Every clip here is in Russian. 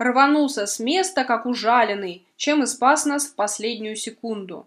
рванулся с места, как ужаленный, чем и спас нас в последнюю секунду.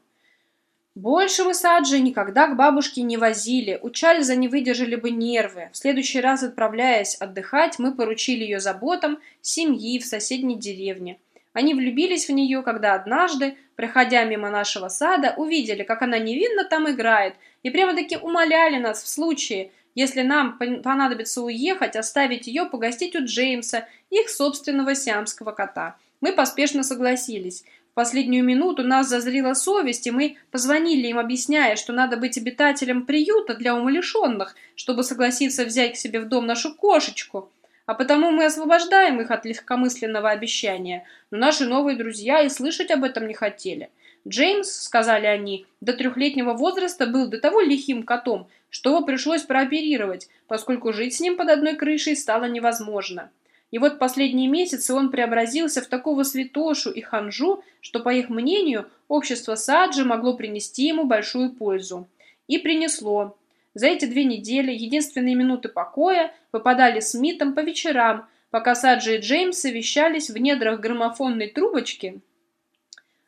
Больше мы Саджи никогда к бабушке не возили, у Чарльза не выдержали бы нервы. В следующий раз, отправляясь отдыхать, мы поручили ее заботам семьи в соседней деревне. Они влюбились в нее, когда однажды, проходя мимо нашего сада, увидели, как она невинно там играет, и прямо-таки умоляли нас в случае, если нам понадобится уехать, оставить ее погостить у Джеймса, их собственного сиамского кота. Мы поспешно согласились. В последнюю минуту нас зазрила совесть, и мы позвонили им, объясняя, что надо быть обитателем приюта для умалишенных, чтобы согласиться взять к себе в дом нашу кошечку. А потому мы освобождаем их от легкомысленного обещания. Но наши новые друзья и слышать об этом не хотели. Джеймс, сказали они, до трехлетнего возраста был до того лихим котом, что его пришлось прооперировать, поскольку жить с ним под одной крышей стало невозможно. И вот последние месяцы он преобразился в такого святошу и ханжу, что, по их мнению, общество Саджи могло принести ему большую пользу. И принесло. За эти две недели единственные минуты покоя выпадали Смитом по вечерам, пока Саджи и Джеймс совещались в недрах граммофонной трубочки,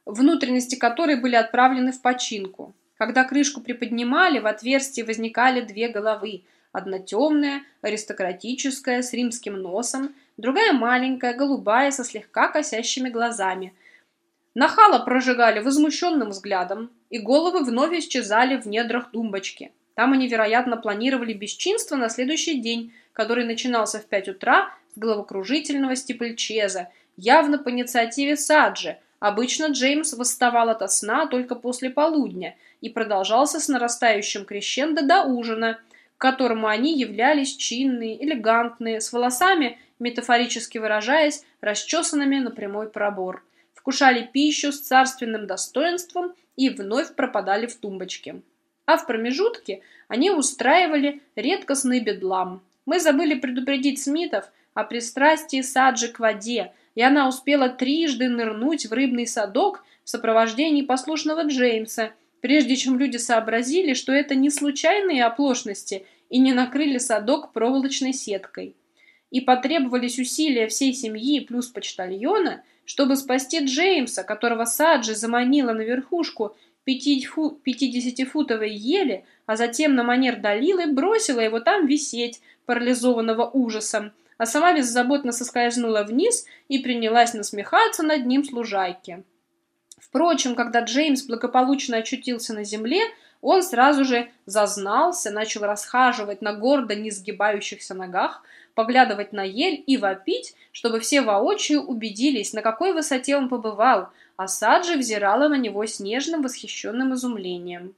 внутренности которой были отправлены в починку. Когда крышку приподнимали, в отверстии возникали две головы. Одна темная, аристократическая, с римским носом, другая маленькая, голубая, со слегка косящими глазами. Нахала прожигали возмущенным взглядом, и головы вновь исчезали в недрах тумбочки. Там они, вероятно, планировали бесчинство на следующий день, который начинался в пять утра с головокружительного стипльчеза, явно по инициативе Саджи. Обычно Джеймс восставал ото сна только после полудня и продолжался с нарастающим крещендо до ужина, к которому они являлись чинные, элегантные, с волосами метафорически выражаясь, расчесанными на прямой пробор, вкушали пищу с царственным достоинством и вновь пропадали в тумбочке. А в промежутке они устраивали редкостный бедлам. Мы забыли предупредить Смитов о пристрастии Саджи к воде, и она успела трижды нырнуть в рыбный садок в сопровождении послушного Джеймса, прежде чем люди сообразили, что это не случайные оплошности и не накрыли садок проволочной сеткой. И потребовались усилия всей семьи плюс почтальона, чтобы спасти Джеймса, которого Саджи заманила на верхушку пятидесятифутовой ели, а затем на манер Далилы бросила его там висеть, парализованного ужасом, а сама беззаботно соскользнула вниз и принялась насмехаться над ним служайки. Впрочем, когда Джеймс благополучно очутился на земле, он сразу же зазнался, начал расхаживать на гордо несгибающихся ногах, поглядывать на ель и вопить, чтобы все воочию убедились, на какой высоте он побывал, а Саджи взирала на него с нежным восхищенным изумлением.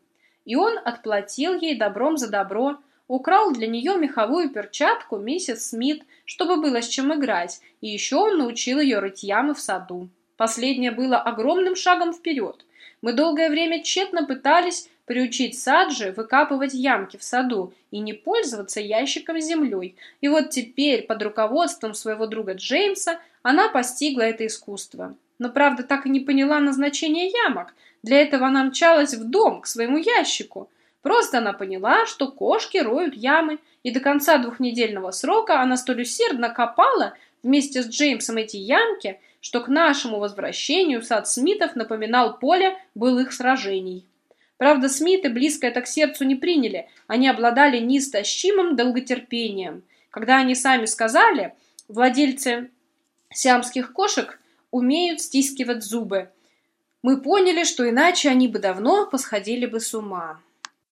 И он отплатил ей добром за добро, украл для нее меховую перчатку миссис Смит, чтобы было с чем играть, и еще он научил ее рыть ямы в саду. Последнее было огромным шагом вперед. Мы долгое время тщетно пытались приучить Саджи выкапывать ямки в саду и не пользоваться ящиком с землей. И вот теперь, под руководством своего друга Джеймса, она постигла это искусство. Но, правда, так и не поняла назначения ямок. Для этого она мчалась в дом, к своему ящику. Просто она поняла, что кошки роют ямы, и до конца двухнедельного срока она столь усердно копала вместе с Джеймсом эти ямки, что к нашему возвращению сад Смитов напоминал поле былых сражений. Правда, Смиты близко это к сердцу не приняли, они обладали неистощимым долготерпением. Когда они сами сказали, владельцы сиамских кошек умеют стискивать зубы, мы поняли, что иначе они бы давно посходили бы с ума.